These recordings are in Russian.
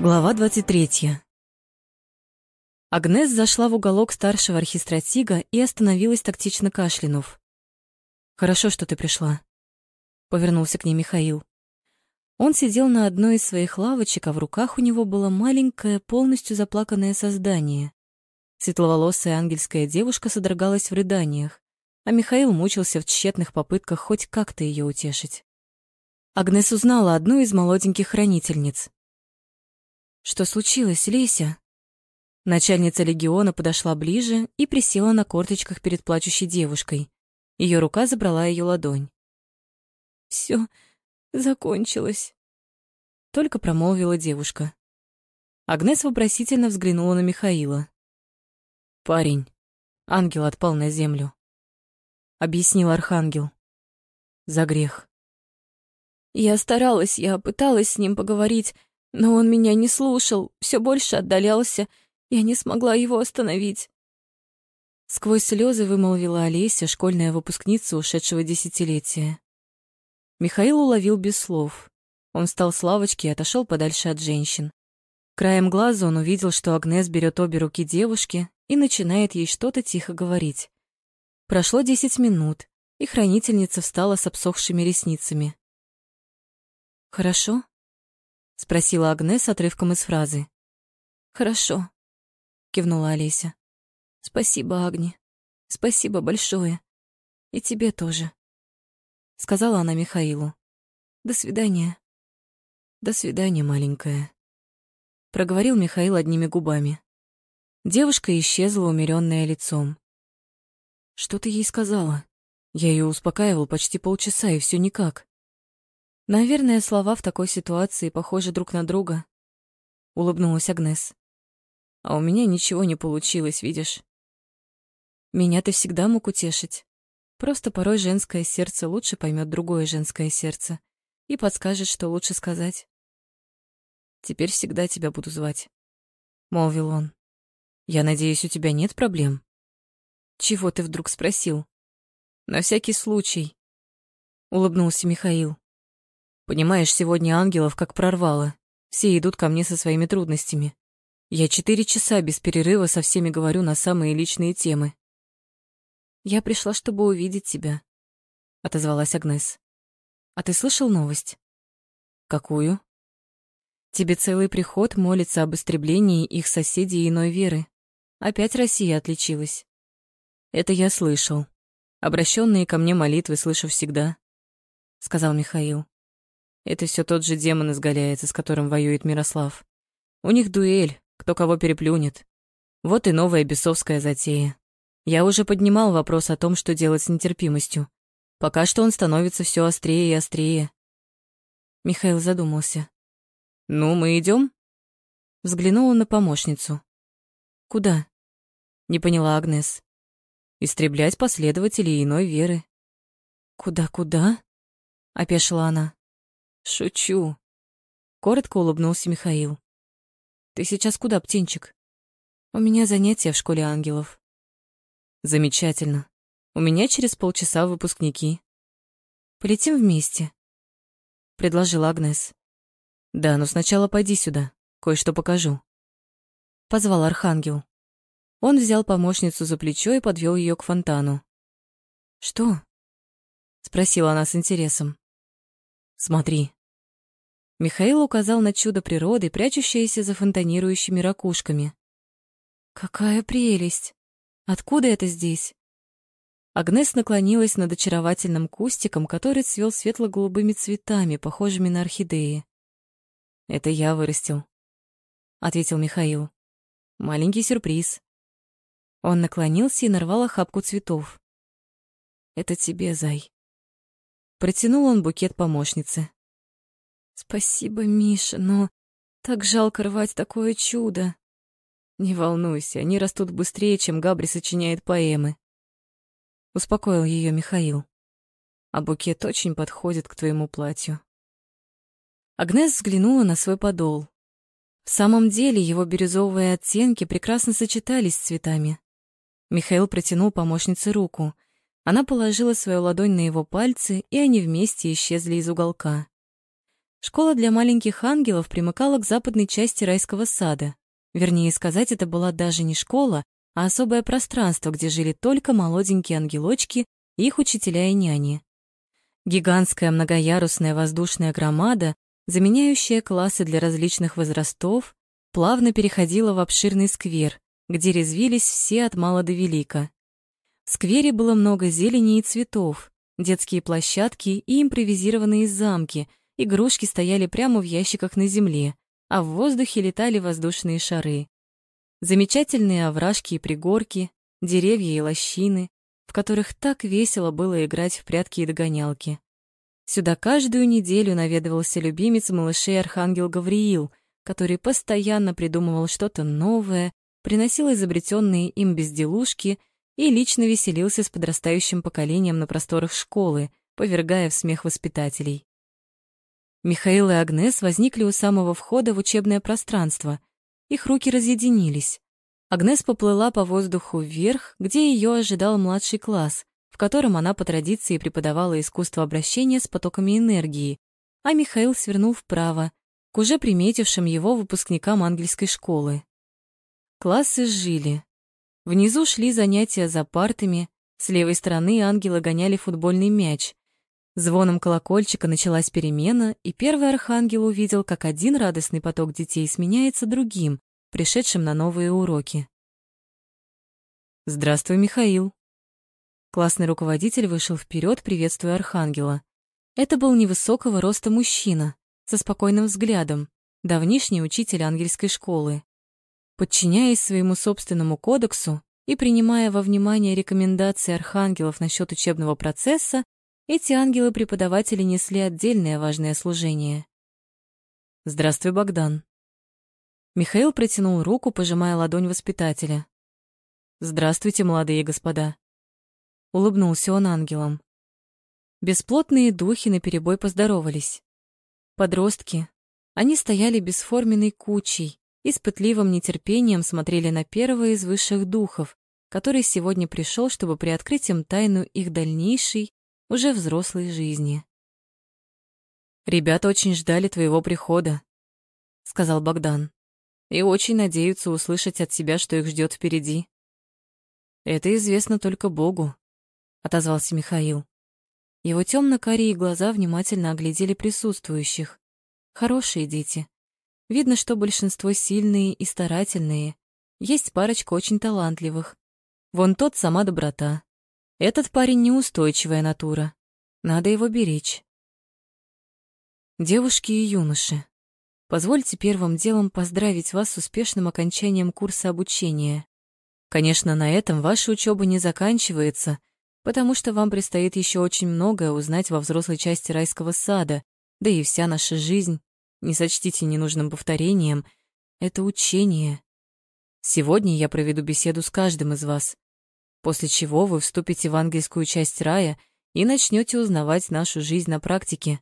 Глава 23. Агнес зашла в уголок старшего архистратига и остановилась тактично кашлянув. «Хорошо, что ты пришла», — повернулся к ней Михаил. Он сидел на одной из своих лавочек, а в руках у него было маленькое, полностью заплаканное создание. Светловолосая ангельская девушка содрогалась в рыданиях, а Михаил мучился в тщетных попытках хоть как-то ее утешить. Агнес узнала одну из молоденьких хранительниц, что случилось, Леся? Начальница легиона подошла ближе и присела на корточках перед плачущей девушкой. Ее рука забрала ее ладонь. Все закончилось, только промолвила девушка. Агнес вопросительно взглянула на Михаила. Парень, ангел отпал на землю, объяснил архангел. За грех. Я старалась, я пыталась с ним поговорить, но он меня не слушал, все больше отдалялся. Я не смогла его остановить. Сквозь слезы вымолвила Олеся, школьная выпускница ушедшего десятилетия. Михаил уловил без слов. Он встал с лавочки и отошел подальше от женщин. Краем глаза он увидел, что Агнес берет обе руки девушки и начинает ей что-то тихо говорить. Прошло десять минут, и хранительница встала с обсохшими ресницами. «Хорошо?» — спросила Агнес отрывком из фразы. «Хорошо», — кивнула Олеся. «Спасибо, Агни. Спасибо большое. И тебе тоже», — сказала она Михаилу. «До свидания». «До свидания, маленькая», — проговорил Михаил одними губами. Девушка исчезла, умеренная лицом. «Что ты ей сказала?» Я ее успокаивал почти полчаса, и все никак. Наверное, слова в такой ситуации похожи друг на друга. Улыбнулась Агнес. А у меня ничего не получилось, видишь? Меня ты всегда мог утешить. Просто порой женское сердце лучше поймет другое женское сердце и подскажет, что лучше сказать. Теперь всегда тебя буду звать, молвил он. Я надеюсь, у тебя нет проблем. Чего ты вдруг спросил? На всякий случай, улыбнулся Михаил. Понимаешь, сегодня ангелов как прорвало. Все идут ко мне со своими трудностями. Я четыре часа без перерыва со всеми говорю на самые личные темы. Я пришла, чтобы увидеть тебя, отозвалась Агнес. А ты слышал новость? Какую? Тебе целый приход молится об истреблении их соседей иной веры. Опять Россия отличилась. Это я слышал. Обращенные ко мне молитвы слышу всегда, сказал Михаил. Это все тот же демон изгаляется, с которым воюет Мирослав. У них дуэль, кто кого переплюнет. Вот и новая бесовская затея. Я уже поднимал вопрос о том, что делать с нетерпимостью. Пока что он становится все острее и острее. Михаил задумался. «Ну, мы идем? Взглянул он на помощницу. «Куда?» — не поняла Агнес. «Истреблять последователей иной веры». «Куда-куда?» — опешила она. Шучу. Коротко улыбнулся Михаил. Ты сейчас куда, птенчик? У меня занятия в школе ангелов. Замечательно. У меня через полчаса выпускники. Полетим вместе, предложила Агнес. Да, но сначала пойди сюда, кое-что покажу. Позвал Архангел. Он взял помощницу за плечо и подвел ее к фонтану. Что? спросила она с интересом. Смотри. Михаил указал на чудо природы, прячущееся за фонтанирующими ракушками. Какая прелесть! Откуда это здесь? Агнес наклонилась над очаровательным кустиком, который цвел светло-голубыми цветами, похожими на орхидеи. «Это я вырастил», — ответил Михаил. «Маленький сюрприз». Он наклонился и нарвал охапку цветов. «Это тебе, зай». Протянул он букет помощнице. «Спасибо, Миша, но так жалко рвать такое чудо». «Не волнуйся, они растут быстрее, чем Габри сочиняет поэмы». Успокоил ее Михаил. «А букет очень подходит к твоему платью». Агнес взглянула на свой подол. В самом деле его бирюзовые оттенки прекрасно сочетались с цветами. Михаил протянул помощнице руку — она положила свою ладонь на его пальцы, и они вместе исчезли из уголка. Школа для маленьких ангелов примыкала к западной части райского сада. Вернее сказать, это была даже не школа, а особое пространство, где жили только молоденькие ангелочки их учителя и няни. Гигантская многоярусная воздушная громада, заменяющая классы для различных возрастов, плавно переходила в обширный сквер, где резвились все от мала до велика. Сквере было много зелени и цветов, детские площадки и импровизированные замки, игрушки стояли прямо в ящиках на земле, а в воздухе летали воздушные шары. Замечательные овражки и пригорки, деревья и лощины, в которых так весело было играть в прятки и догонялки. Сюда каждую неделю наведывался любимец малышей Архангел Гавриил, который постоянно придумывал что-то новое, приносил изобретенные им безделушки и лично веселился с подрастающим поколением на просторах школы, повергая в смех воспитателей. Михаил и Агнес возникли у самого входа в учебное пространство — их руки разъединились. Агнес поплыла по воздуху вверх, где ее ожидал младший класс, в котором она по традиции преподавала искусство обращения с потоками энергии, а Михаил свернул вправо, к уже приметившим его выпускникам ангельской школы. Классы жили. Внизу шли занятия за партами, с левой стороны ангелы гоняли футбольный мяч. Звоном колокольчика началась перемена, и первый архангел увидел, как один радостный поток детей сменяется другим, пришедшим на новые уроки. «Здравствуй, Михаил!» Классный руководитель вышел вперед, приветствуя архангела. Это был невысокого роста мужчина, со спокойным взглядом, давнишний учитель ангельской школы. Подчиняясь своему собственному кодексу и принимая во внимание рекомендации архангелов насчет учебного процесса, эти ангелы-преподаватели несли отдельное важное служение. «Здравствуй, Богдан». Михаил протянул руку, пожимая ладонь воспитателя. «Здравствуйте, молодые господа». Улыбнулся он ангелам. Бесплотные духи наперебой поздоровались. Подростки. Они стояли бесформенной кучей и с пытливым нетерпением смотрели на первого из высших духов, который сегодня пришел, чтобы приоткрыть им тайну их дальнейшей уже взрослой жизни. «Ребята очень ждали твоего прихода», — сказал Богдан, «и очень надеются услышать от тебя, что их ждет впереди». «Это известно только Богу», — отозвался Михаил. Его темно-карие глаза внимательно оглядели присутствующих. Хорошие дети. Видно, что большинство сильные и старательные. Есть парочка очень талантливых. Вон тот сама доброта. Этот парень неустойчивая натура. Надо его беречь. Девушки и юноши, позвольте первым делом поздравить вас с успешным окончанием курса обучения. Конечно, на этом ваша учеба не заканчивается, потому что вам предстоит еще очень многое узнать во взрослой части райского сада, да и вся наша жизнь, не сочтите ненужным повторением, это учение. Сегодня я проведу беседу с каждым из вас, после чего вы вступите в ангельскую часть рая и начнете узнавать нашу жизнь на практике.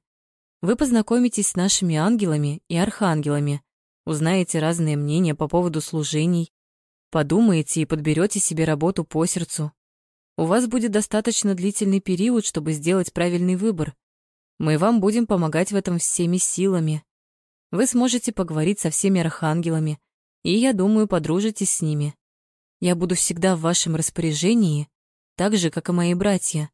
Вы познакомитесь с нашими ангелами и архангелами, узнаете разные мнения по поводу служений, подумаете и подберете себе работу по сердцу. У вас будет достаточно длительный период, чтобы сделать правильный выбор. Мы вам будем помогать в этом всеми силами. Вы сможете поговорить со всеми архангелами, и, я думаю, подружитесь с ними. Я буду всегда в вашем распоряжении, так же, как и мои братья.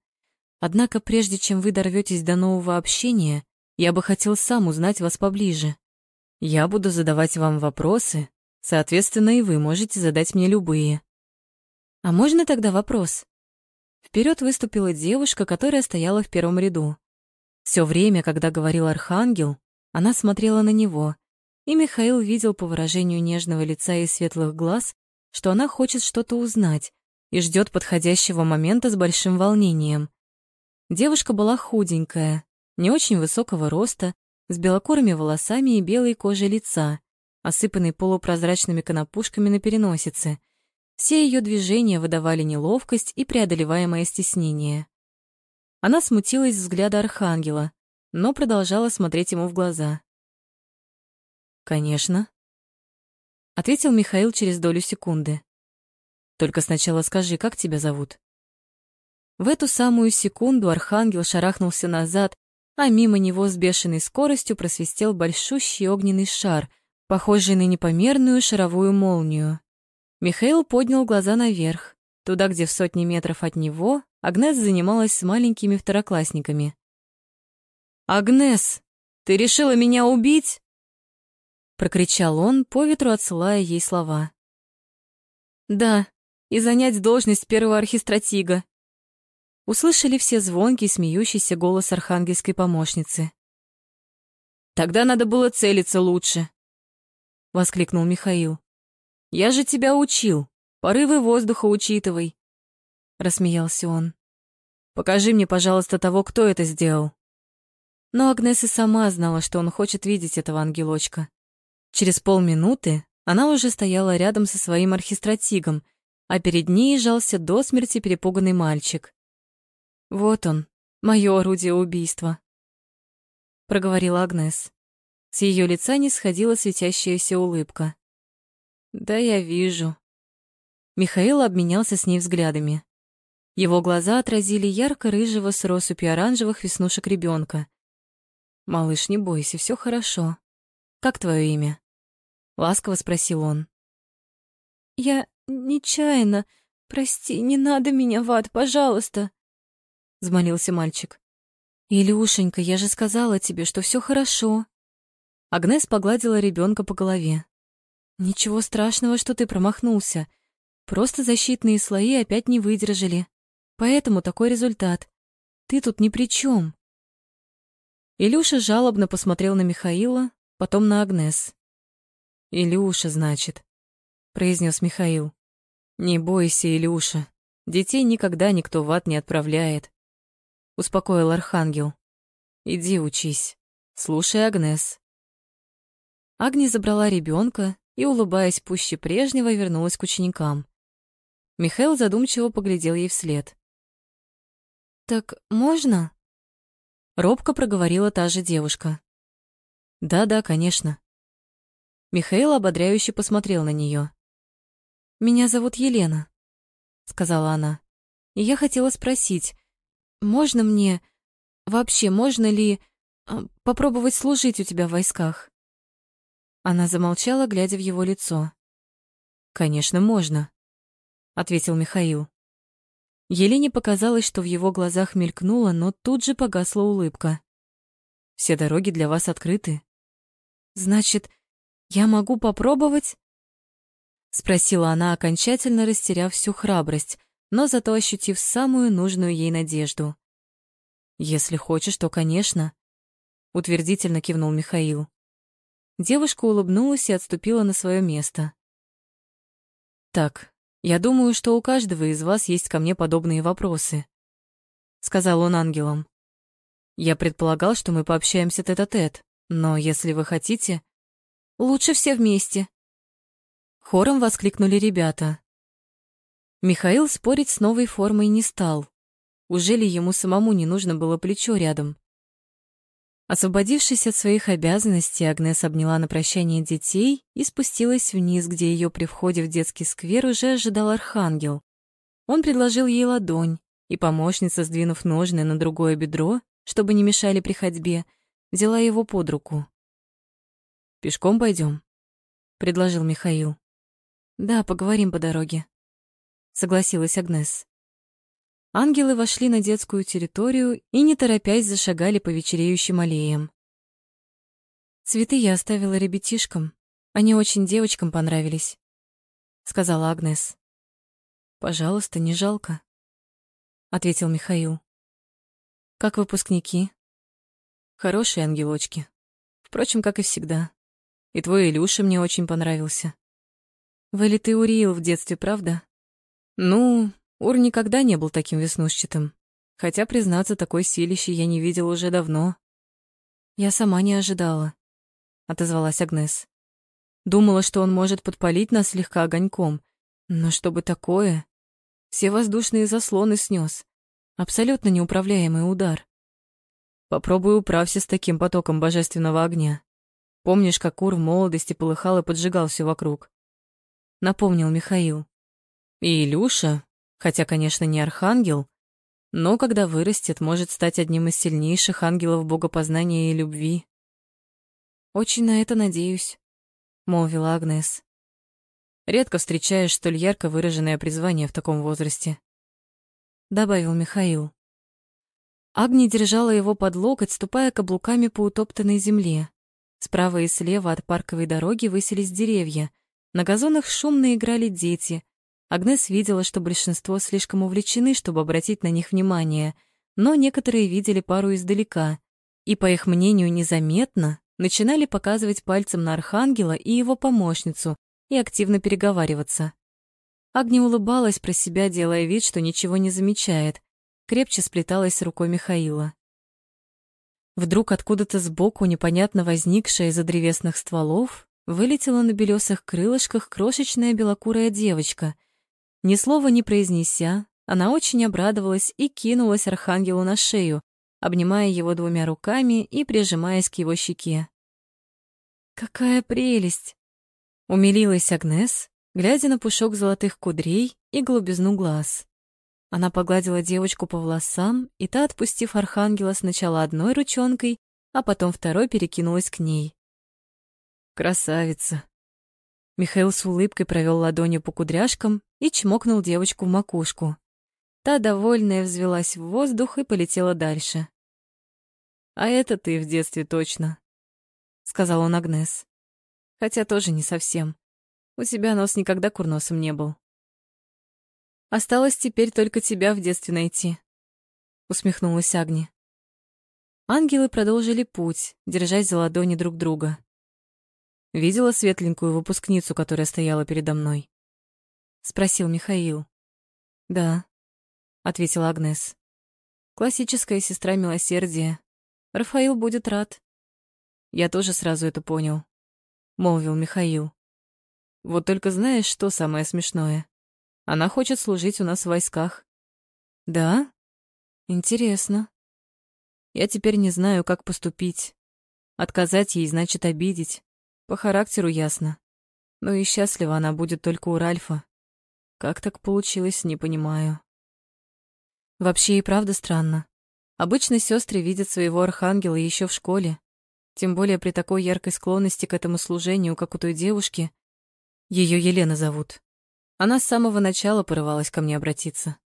Однако прежде чем вы дорветесь до нового общения, я бы хотел сам узнать вас поближе. Я буду задавать вам вопросы, соответственно, и вы можете задать мне любые. А можно тогда вопрос? Вперед выступила девушка, которая стояла в первом ряду. Все время, когда говорил архангел, она смотрела на него, и Михаил видел по выражению нежного лица и светлых глаз, что она хочет что-то узнать и ждет подходящего момента с большим волнением. Девушка была худенькая, не очень высокого роста, с белокурыми волосами и белой кожей лица, осыпанной полупрозрачными конопушками на переносице. Все ее движения выдавали неловкость и преодолеваемое стеснение. Она смутилась взгляда архангела, но продолжала смотреть ему в глаза. «Конечно», — ответил Михаил через долю секунды. «Только сначала скажи, как тебя зовут?» В эту самую секунду архангел шарахнулся назад а мимо него с бешеной скоростью просвистел большущий огненный шар, похожий на непомерную шаровую молнию. Михаил поднял глаза наверх, туда, где в сотни метров от него Агнес занималась с маленькими второклассниками. «Агнес, ты решила меня убить?» Прокричал он, по ветру отсылая ей слова. «Да, и занять должность первого архистратига», услышали все звонкий, смеющийся голос архангельской помощницы. «Тогда надо было целиться лучше», — воскликнул Михаил. «Я же тебя учил, порывы воздуха учитывай», — рассмеялся он. «Покажи мне, пожалуйста, того, кто это сделал». Но Агнес и сама знала, что он хочет видеть этого ангелочка. Через полминуты она уже стояла рядом со своим архистратигом, а перед ней жался до смерти перепуганный мальчик. Вот он, мое орудие убийства, проговорила Агнес. С ее лица не сходила светящаяся улыбка. Да я вижу. Михаил обменялся с ней взглядами. Его глаза отразили ярко-рыжего с россыпью оранжевых веснушек ребенка. Малыш, не бойся, все хорошо. Как твое имя? ласково спросил он. Я нечаянно. Прости, не надо меня в ад, пожалуйста взмолился мальчик. «Илюшенька, я же сказала тебе, что все хорошо». Агнес погладила ребенка по голове. «Ничего страшного, что ты промахнулся. Просто защитные слои опять не выдержали. Поэтому такой результат. Ты тут ни при чем. Илюша жалобно посмотрел на Михаила, потом на Агнес. «Илюша, значит», — произнес Михаил. «Не бойся, Илюша. Детей никогда никто в ад не отправляет успокоил архангел. Иди учись. Слушай, Агнес. Агни забрала ребенка и, улыбаясь пуще прежнего, вернулась к ученикам. Михаил задумчиво поглядел ей вслед. «Так можно?» Робко проговорила та же девушка. «Да-да, конечно». Михаил ободряюще посмотрел на нее. «Меня зовут Елена», — сказала она. «И я хотела спросить, можно мне... Вообще, можно ли а, попробовать служить у тебя в войсках?» Она замолчала, глядя в его лицо. «Конечно, можно», — ответил Михаил. Елене показалось, что в его глазах мелькнула, но тут же погасла улыбка. «Все дороги для вас открыты». «Значит, я могу попробовать?» Спросила она, окончательно растеряв всю храбрость, но зато ощутив самую нужную ей надежду. «Если хочешь, то, конечно», — утвердительно кивнул Михаил. Девушка улыбнулась и отступила на свое место. «Так, я думаю, что у каждого из вас есть ко мне подобные вопросы», — сказал он ангелам. «Я предполагал, что мы пообщаемся тет-а-тет, -тет, но если вы хотите...» «Лучше все вместе», — хором воскликнули ребята. Михаил спорить с новой формой не стал. Уже ли ему самому не нужно было плечо рядом? Освободившись от своих обязанностей, Агнес обняла на прощание детей и спустилась вниз, где ее при входе в детский сквер уже ожидал архангел. Он предложил ей ладонь, и помощница, сдвинув ножны на другое бедро, чтобы не мешали при ходьбе, взяла его под руку. «Пешком пойдем, предложил Михаил. «Да, поговорим по дороге», согласилась Агнес. Ангелы вошли на детскую территорию и, не торопясь, зашагали по вечереющим аллеям. «Цветы я оставила ребятишкам. Они очень девочкам понравились», — сказала Агнес. «Пожалуйста, не жалко», — ответил Михаил. «Как выпускники?» «Хорошие ангелочки. Впрочем, как и всегда. И твой Илюша мне очень понравился. Вылитый Уриил в детстве, правда?» Ну, Ур никогда не был таким веснушчатым. Хотя, признаться, такой силищи я не видел уже давно. Я сама не ожидала, отозвалась Агнес. Думала, что он может подпалить нас слегка огоньком. Но чтобы такое... Все воздушные заслоны снес. Абсолютно неуправляемый удар. Попробуй управься с таким потоком божественного огня. Помнишь, как Ур в молодости полыхал и поджигал все вокруг? Напомнил Михаил. И Илюша, хотя, конечно, не архангел, но когда вырастет, может стать одним из сильнейших ангелов богопознания и любви. «Очень на это надеюсь», — молвила Агнес. «Редко встречаешь столь ярко выраженное призвание в таком возрасте», — добавил Михаил. Агни держала его под локоть, ступая каблуками по утоптанной земле. Справа и слева от парковой дороги высились деревья. На газонах шумно играли дети. Агнес видела, что большинство слишком увлечены, чтобы обратить на них внимание, но некоторые видели пару издалека и, по их мнению, незаметно начинали показывать пальцем на Архангела и его помощницу и активно переговариваться. Агни улыбалась про себя, делая вид, что ничего не замечает, крепче сплеталась с рукой Михаила. Вдруг откуда-то сбоку, непонятно возникшая из-за древесных стволов, вылетела на белесых крылышках крошечная белокурая девочка. Ни слова не произнеся, она очень обрадовалась и кинулась архангелу на шею, обнимая его двумя руками и прижимаясь к его щеке. «Какая прелесть!» — умилилась Агнес, глядя на пушок золотых кудрей и голубизну глаз. Она погладила девочку по волосам, и та, отпустив архангела сначала одной ручонкой, а потом второй перекинулась к ней. «Красавица!» Михаил с улыбкой провел ладонью по кудряшкам и чмокнул девочку в макушку. Та, довольная, взвелась в воздух и полетела дальше. «А это ты в детстве точно», — сказал он Агнес. «Хотя тоже не совсем. У тебя нос никогда курносом не был». Осталось теперь только тебя в детстве найти, усмехнулась Агни. Ангелы продолжили путь, держась за ладони друг друга. Видела светленькую выпускницу, которая стояла передо мной? спросил Михаил. Да, ответила Агнес. Классическая сестра милосердия. Рафаил будет рад. Я тоже сразу это понял, молвил Михаил. Вот только знаешь, что самое смешное? Она хочет служить у нас в войсках. Да? Интересно. Я теперь не знаю, как поступить. Отказать ей значит обидеть. По характеру ясно. Но и счастлива она будет только у Ральфа. Как так получилось, не понимаю. Вообще и правда странно. Обычно сестры видят своего архангела еще в школе. Тем более при такой яркой склонности к этому служению, как у той девушки. Ее Елена зовут. Она с самого начала порывалась ко мне обратиться.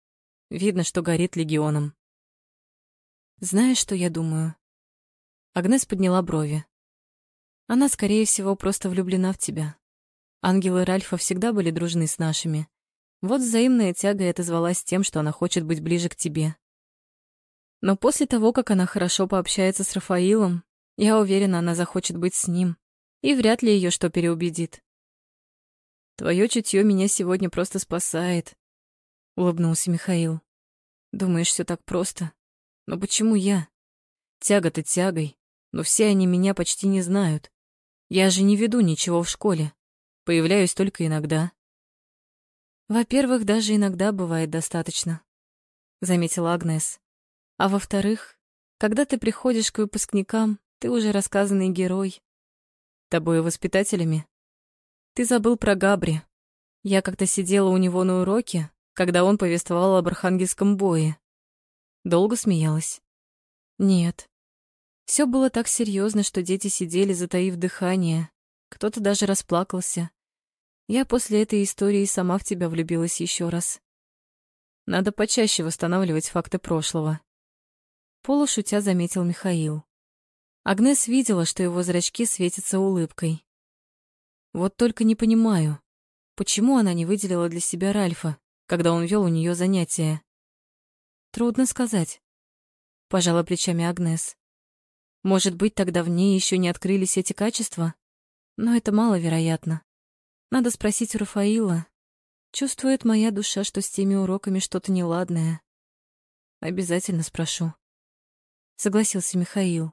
Видно, что горит легионом. Знаешь, что я думаю? Агнес подняла брови. Она, скорее всего, просто влюблена в тебя. Ангелы Ральфа всегда были дружны с нашими. Вот взаимная тяга это звалась тем, что она хочет быть ближе к тебе. Но после того, как она хорошо пообщается с Рафаилом, я уверена, она захочет быть с ним, и вряд ли ее что переубедит. Твое чутье меня сегодня просто спасает, улыбнулся Михаил. Думаешь, все так просто? Но почему я? Тяга-то тягой, но все они меня почти не знают. Я же не веду ничего в школе. Появляюсь только иногда. Во-первых, даже иногда бывает достаточно, заметила Агнес. А во-вторых, когда ты приходишь к выпускникам, ты уже рассказанный герой. Тобой воспитателями ты забыл про Габри. Я как-то сидела у него на уроке, когда он повествовал об архангельском бое. Долго смеялась? Нет. Все было так серьезно, что дети сидели, затаив дыхание. Кто-то даже расплакался. Я после этой истории сама в тебя влюбилась еще раз. Надо почаще восстанавливать факты прошлого. Полушутя заметил Михаил. Агнес видела, что его зрачки светятся улыбкой. Вот только не понимаю, почему она не выделила для себя Ральфа, когда он вел у нее занятия. Трудно сказать. Пожала плечами Агнес. Может быть, тогда в ней еще не открылись эти качества? Но это маловероятно. Надо спросить у Рафаила. Чувствует моя душа, что с теми уроками что-то неладное. Обязательно спрошу. Согласился Михаил.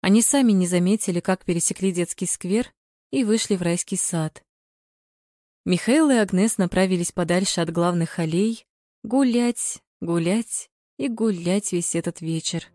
Они сами не заметили, как пересекли детский сквер и вышли в райский сад. Михаил и Агнес направились подальше от главных аллей, гулять, гулять и гулять весь этот вечер.